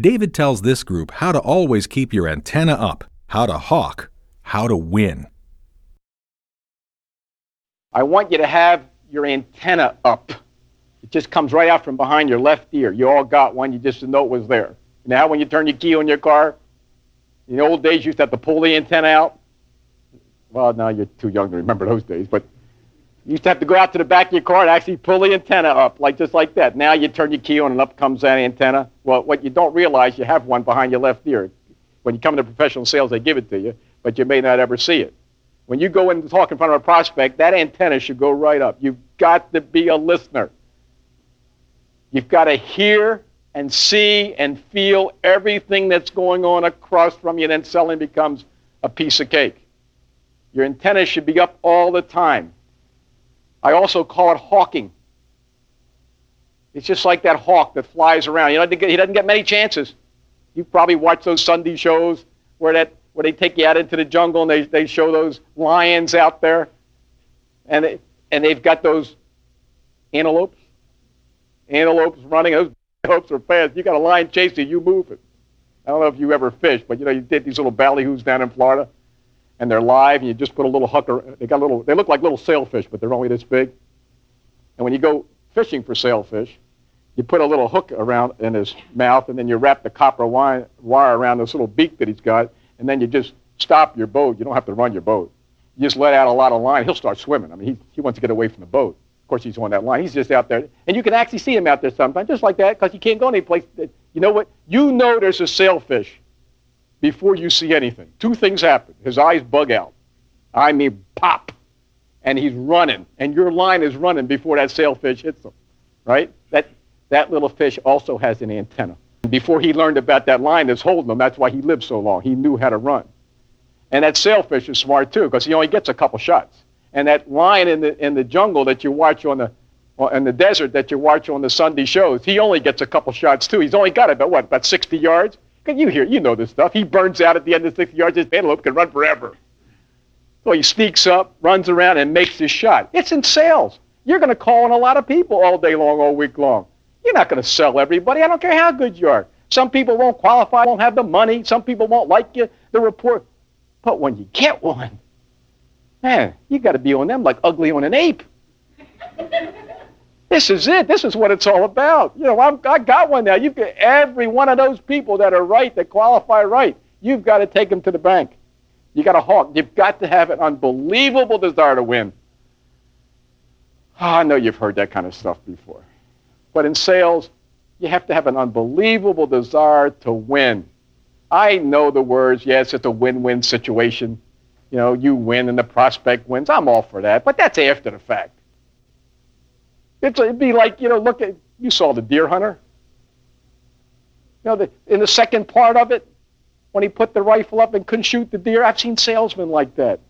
David tells this group how to always keep your antenna up, how to hawk, how to win. I want you to have your antenna up. It just comes right out from behind your left ear. You all got one, you just didn't know it was there. Now, when you turn your key on your car, in the old days, you used to have to pull the antenna out. Well, now you're too young to remember those days, but you used to have to go out to the back of your car and actually pull the antenna up, like just like that. Now you turn your key on and up comes that antenna. Well, what you don't realize, you have one behind your left ear. When you come into professional sales, they give it to you, but you may not ever see it. When you go in to talk in front of a prospect, that antenna should go right up. You've got to be a listener. You've got to hear and see and feel everything that's going on across from you, and then selling becomes a piece of cake. Your antenna should be up all the time. I also call it hawking. It's just like that hawk that flies around. You know, he doesn't get many chances. You probably watch those Sunday shows where that where they take you out into the jungle and they, they show those lions out there, and they, and they've got those antelopes, antelopes running. Those antelopes are fast. You got a lion chasing you, move it. I don't know if you ever fished, but you know you did these little ballyhoos down in Florida and they're live, and you just put a little hooker. They got little. They look like little sailfish, but they're only this big. And when you go fishing for sailfish, you put a little hook around in his mouth, and then you wrap the copper wire, around this little beak that he's got, and then you just stop your boat. You don't have to run your boat. You just let out a lot of line. He'll start swimming. I mean, he, he wants to get away from the boat. Of course, he's on that line. He's just out there, and you can actually see him out there sometimes, just like that, because he can't go any place. You know what? You know there's a sailfish before you see anything. Two things happen. His eyes bug out. I mean, pop. And he's running. And your line is running before that sailfish hits him. Right? That, that little fish also has an antenna. Before he learned about that line that's holding him, that's why he lived so long. He knew how to run. And that sailfish is smart too, because he only gets a couple shots. And that lion in the, in the jungle that you watch on the, in the desert that you watch on the Sunday shows, he only gets a couple shots too. He's only got about what, about 60 yards? You hear, you know this stuff. He burns out at the end of 60 yards. His antelope can run forever. So he sneaks up, runs around, and makes his shot. It's in sales. You're going to call on a lot of people all day long, all week long. You're not going to sell everybody. I don't care how good you are. Some people won't qualify, won't have the money. Some people won't like you, the report. But when you get one, man, you got to be on them like ugly on an ape. This is it. This is what it's all about. You know, I'm, I got one now. You've got every one of those people that are right, that qualify right. You've got to take them to the bank. You got to hawk. You've got to have an unbelievable desire to win. Oh, I know you've heard that kind of stuff before. But in sales, you have to have an unbelievable desire to win. I know the words, yes, it's a win-win situation. You know, you win and the prospect wins. I'm all for that. But that's after the fact. It's, it'd be like, you know, look at, you saw the deer hunter. You know, the, in the second part of it, when he put the rifle up and couldn't shoot the deer, I've seen salesmen like that.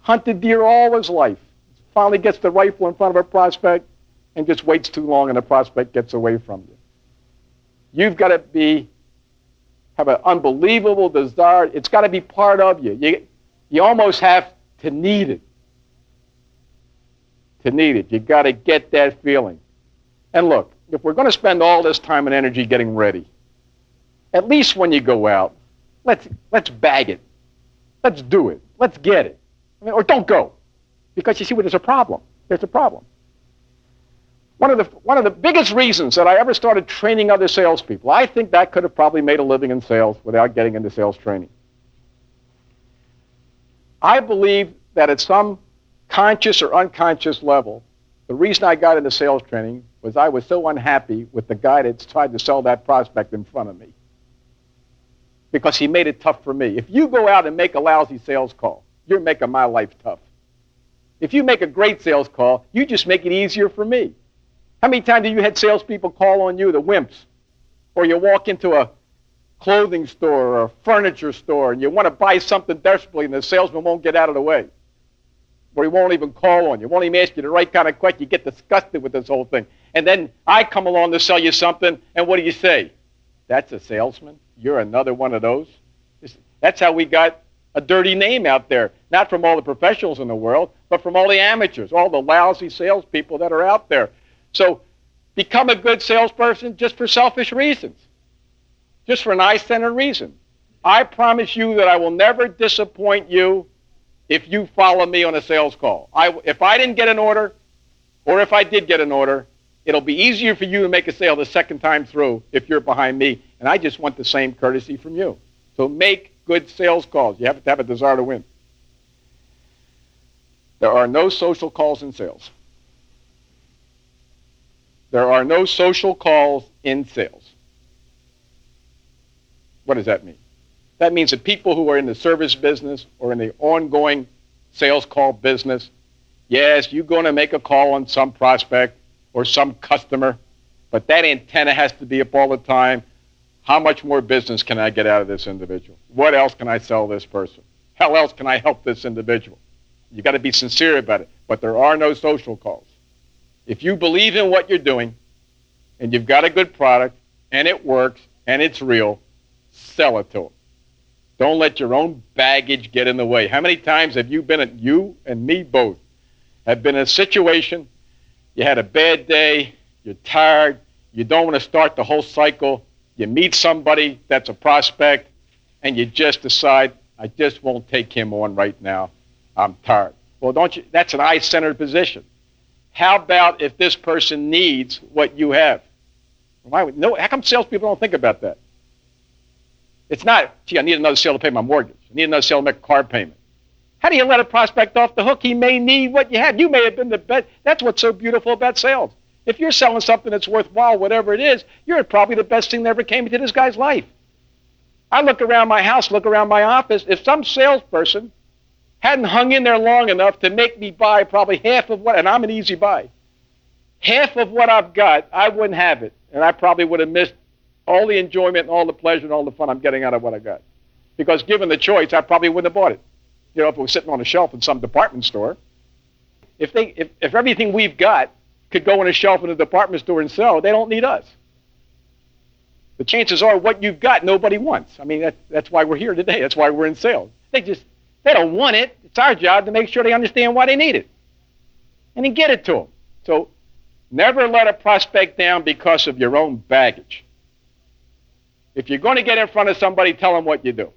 Hunted deer all his life. Finally gets the rifle in front of a prospect and just waits too long and the prospect gets away from you. You've got to be, have an unbelievable desire. It's got to be part of you. You, you almost have to need it to need it. You got to get that feeling. And look, if we're going to spend all this time and energy getting ready, at least when you go out, let's let's bag it. Let's do it. Let's get it. I mean, or don't go, because you see, well, there's a problem. There's a problem. One of the one of the biggest reasons that I ever started training other salespeople, I think that could have probably made a living in sales without getting into sales training. I believe that at some conscious or unconscious level, the reason I got into sales training was I was so unhappy with the guy that tried to sell that prospect in front of me because he made it tough for me. If you go out and make a lousy sales call, you're making my life tough. If you make a great sales call, you just make it easier for me. How many times have you had salespeople call on you, the wimps? Or you walk into a clothing store or a furniture store and you want to buy something desperately and the salesman won't get out of the way where he won't even call on you, won't even ask you the right kind of question. You get disgusted with this whole thing. And then I come along to sell you something, and what do you say? That's a salesman? You're another one of those? That's how we got a dirty name out there, not from all the professionals in the world, but from all the amateurs, all the lousy salespeople that are out there. So become a good salesperson just for selfish reasons. just for an eye centered reason. I promise you that I will never disappoint you if you follow me on a sales call. I, if I didn't get an order, or if I did get an order, it'll be easier for you to make a sale the second time through if you're behind me. And I just want the same courtesy from you. So make good sales calls. You have to have a desire to win. There are no social calls in sales. There are no social calls in sales. What does that mean? That means that people who are in the service business or in the ongoing sales call business, yes, you're going to make a call on some prospect or some customer, but that antenna has to be up all the time. How much more business can I get out of this individual? What else can I sell this person? How else can I help this individual? You got to be sincere about it. But there are no social calls. If you believe in what you're doing and you've got a good product and it works and it's real, sell it to them. Don't let your own baggage get in the way. How many times have you been at you and me both have been in a situation you had a bad day, you're tired, you don't want to start the whole cycle, you meet somebody that's a prospect, and you just decide, I just won't take him on right now. I'm tired. Well, don't you? That's an eye centered position. How about if this person needs what you have? Why would, no, how come salespeople don't think about that? It's not, gee, I need another sale to pay my mortgage. I need another sale to make a car payment. How do you let a prospect off the hook? He may need what you have. You may have been the best. That's what's so beautiful about sales. If you're selling something that's worthwhile, whatever it is, you're probably the best thing that ever came into this guy's life. I look around my house, look around my office. If some salesperson hadn't hung in there long enough to make me buy probably half of what, and I'm an easy buy, half of what I've got, I wouldn't have it. And I probably would have missed all the enjoyment and all the pleasure and all the fun I'm getting out of what I got. Because given the choice, I probably wouldn't have bought it. You know, if it was sitting on a shelf in some department store. If, they, if, if everything we've got could go on a shelf in a department store and sell, they don't need us. The chances are what you've got, nobody wants. I mean, that, that's why we're here today. That's why we're in sales. They just, they don't want it. It's our job to make sure they understand why they need it. And then get it to them. So never let a prospect down because of your own baggage. If you're going to get in front of somebody, tell them what you do.